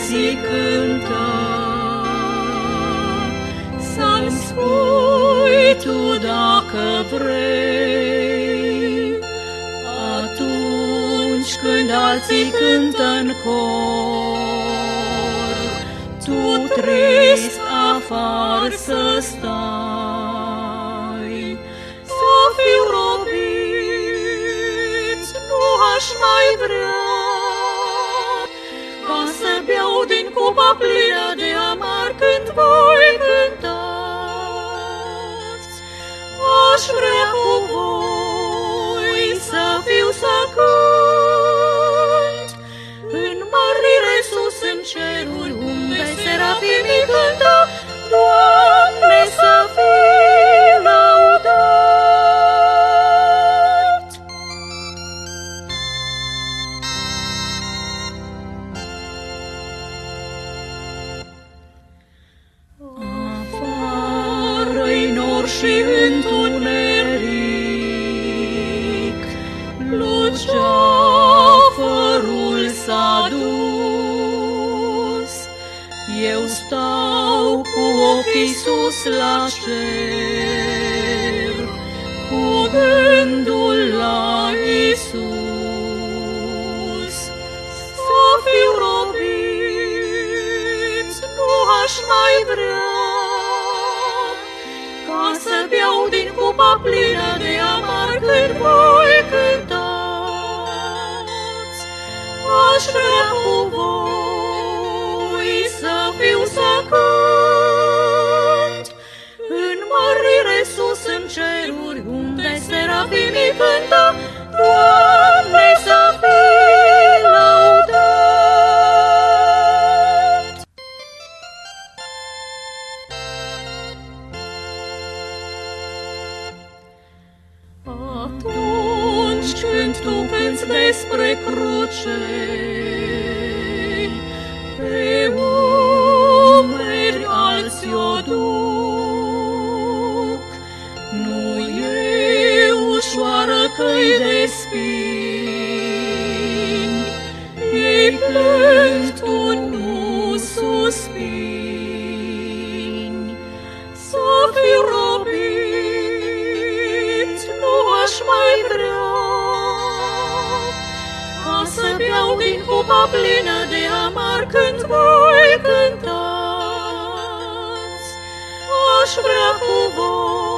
vieții cânta. Să-mi spui tu dacă vrei, atunci când alții cântă în cor, tu trist afară să stai, să fiu robit, nu aș mai vrea, din și întuneric, luceafărul s-a dus. Eu stau cu ochii sus la cer, cu gândul la Isus. Să fiu robit, nu aș mai vrea, voi să fiu să cânt, în mărire sus în ceruri, unde serafimii cântă, Doamne să fii lăudat. Atunci când tu cânti despre cruce, căi de spini, ei plâng, tu nu suspini. Să fiu robit, nu aș mai vrea, ca să beau din cupa plină de amar când voi cântați. Aș vrea cu voi